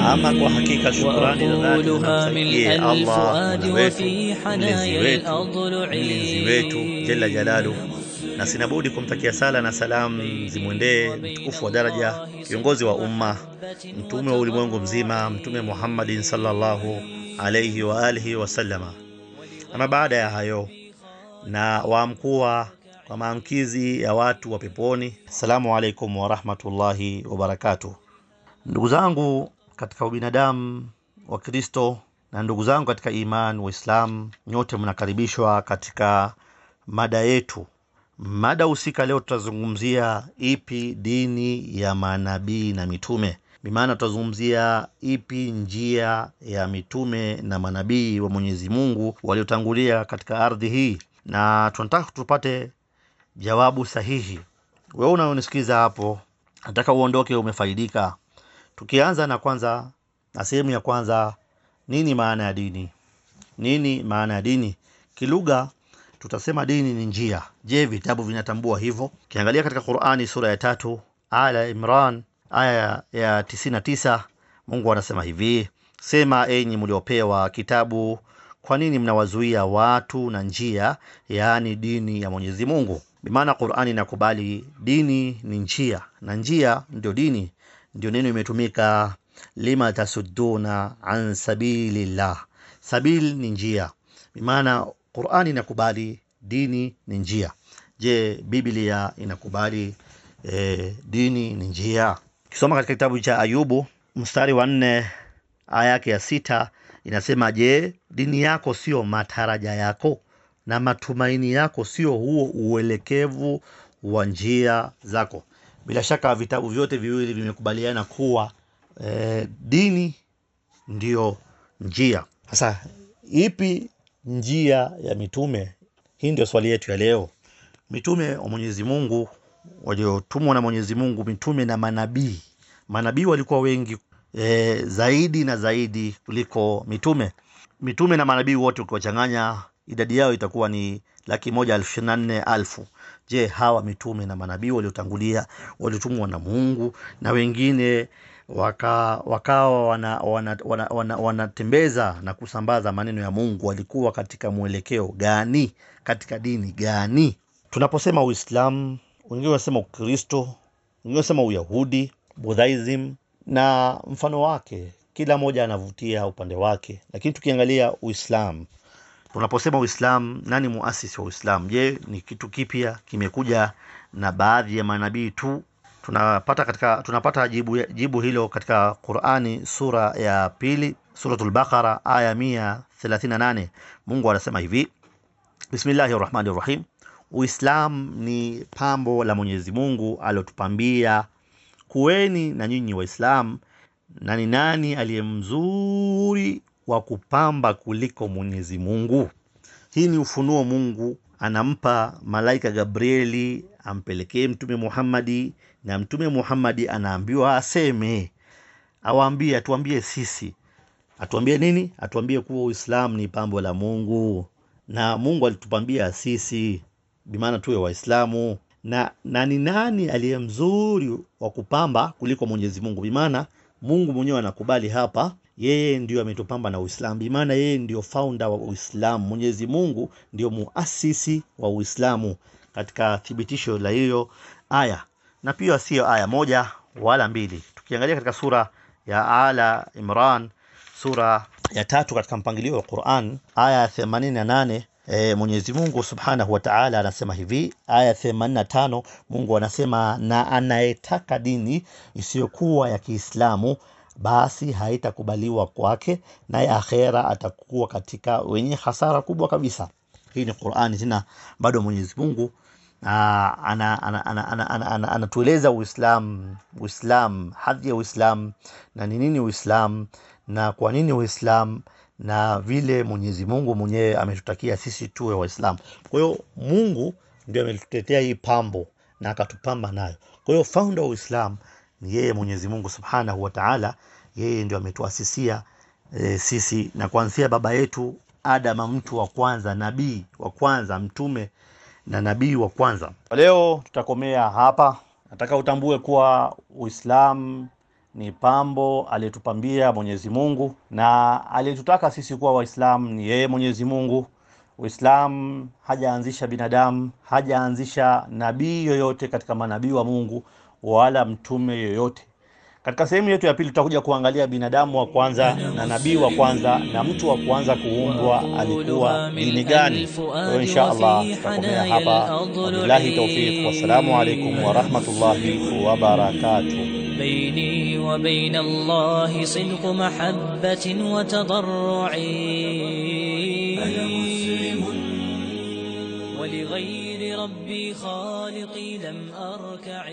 Ama kwa hakika shukrani na dhati tunamtakie Allah mlezi wetu jalla jalaluhu, na sinabudi kumtakia sala na salamu zimwendee mtukufu wa daraja, kiongozi wa umma, mtume wa ulimwengu mzima, Mtume Muhammadin sallallahu alayhi wa alihi wasallama. Ama baada ya hayo, na waamkuwa kwa maamkizi ya watu wa peponi. Assalamu alaikum warahmatullahi wabarakatuh ndugu zangu katika ubinadamu wa kristo na ndugu zangu katika iman waislam nyote mnakaribishwa katika mada yetu. Mada husika leo tutazungumzia ipi dini ya manabii na mitume. Bimaana tutazungumzia ipi njia ya mitume na manabii wa mwenyezi mungu waliotangulia katika ardhi hii. Na tunataka tupate jawabu sahihi. Wewe unaonisikiza hapo nataka uondoke umefaidika tukianza na kwanza na sehemu ya kwanza nini maana ya dini? Nini maana ya dini? Kilugha tutasema dini ni njia. Je vitabu vinatambua hivyo? Ukiangalia katika qurani sura ya tatu ya imran aya ya 99 mungu anasema hivi sema enyi mliopewa kitabu kwa nini mnawazuia watu na njia yaani dini ya mwenyezi mungu? Bimaana qurani inakubali dini ni njia na njia ndio dini ndio neno imetumika lima tasudduna an sabilillah. Sabil ni njia. Bimaana qurani inakubali dini ni njia. Je biblia inakubali e, dini ni njia? Kisoma katika kitabu cha ayubu mstari wa nne aya yake ya sita inasema je dini yako sio mataraja yako na matumaini yako sio huo uelekevu wa njia zako bila shaka vitabu vyote viwili vimekubaliana kuwa e, dini ndiyo njia. Sasa ipi njia ya mitume? Hii ndio swali yetu ya leo. Mitume wa mwenyezi mungu waliotumwa na mwenyezi mungu mitume na manabii. Manabii walikuwa wengi e, zaidi na zaidi kuliko mitume. Mitume na manabii wote ukiwachanganya idadi yao itakuwa ni laki moja ishirini na nne alfu je hawa mitume na manabii waliotangulia waliotumwa na mungu na wengine waka, wakawa wanatembeza wana, wana, wana, wana na kusambaza maneno ya mungu walikuwa katika mwelekeo gani? Katika dini gani? Tunaposema uislamu wengine wanasema ukristo wengine wanasema uyahudi buddhism na mfano wake. Kila moja anavutia upande wake. Lakini tukiangalia uislamu tunaposema uislam nani muasisi wa uislam? Je ni kitu kipya? Kimekuja na baadhi ya manabii tu? Tunapata katika tunapata jibu, jibu hilo katika qurani sura ya pili suratul baqara aya mia 38 mungu anasema hivi bismillahi rahmani rahim. Uislam ni pambo la mwenyezi mungu aliotupambia kuweni na nyinyi waislam na ni nani aliye mzuri wa kupamba kuliko mwenyezi mungu? Hii ni ufunuo mungu anampa malaika gabrieli ampelekee mtume muhammadi na mtume muhammadi anaambiwa aseme. Awaambie atuambie sisi. Atuambie nini? Atuambie kuwa uislamu ni pambo la mungu. Na mungu alitupambia sisi bimaana tuwe waislamu. Na, na ni nani aliye mzuri wa kupamba kuliko mwenyezi mungu? Bimaana mungu mwenyewe anakubali hapa yeye ndio ametupamba na uislamu. Bimaana yeye ndio founder wa uislamu. Mwenyezi mungu ndio muasisi wa uislamu katika thibitisho la hiyo aya. Na pia siyo aya moja wala mbili. Tukiangalia katika sura ya ala imran sura ya tatu katika mpangilio wa quran aya ya 88 E, mwenyezi mungu subhanahu wa taala anasema hivi. Aya 85 mungu anasema na anayetaka dini isiyokuwa ya kiislamu basi haitakubaliwa kwake naye akhera atakuwa katika wenye hasara kubwa kabisa. Hii ni qurani tena bado mwenyezi mungu anatueleza uislam uislam hadhi ya uislam na ni nini uislam na kwa nini uislam na vile mwenyezi mungu mwenyewe ametutakia sisi tuwe waislamu. Kwa hiyo mungu ndio ametutetea hii pambo na akatupamba nayo. Kwa hiyo founder wa uislam ni yeye mwenyezi mungu subhanahu wa taala yeye ndio ametuasisia e, sisi na kuanzia baba yetu adama mtu wa kwanza nabii wa kwanza mtume na nabii wa kwanza. Leo tutakomea hapa. Nataka utambue kuwa Uislamu ni pambo aliyetupambia Mwenyezi Mungu na aliyetutaka sisi kuwa Waislamu ni yeye Mwenyezi Mungu. Uislamu hajaanzisha binadamu, hajaanzisha nabii yoyote katika manabii wa Mungu wala mtume yoyote. Katika sehemu yetu ya pili tutakuja kuangalia binadamu wa kwanza na nabii wa kwanza na mtu wa kwanza kuumbwa alikuwa dini gani. Kwa insha Allah tutakomea hapa. Wabillahi tawfiq, wassalamu alaykum wa rahmatullahi wa barakatuh. Baini wa baina Allahi ولغير ربي خالقي لم أركع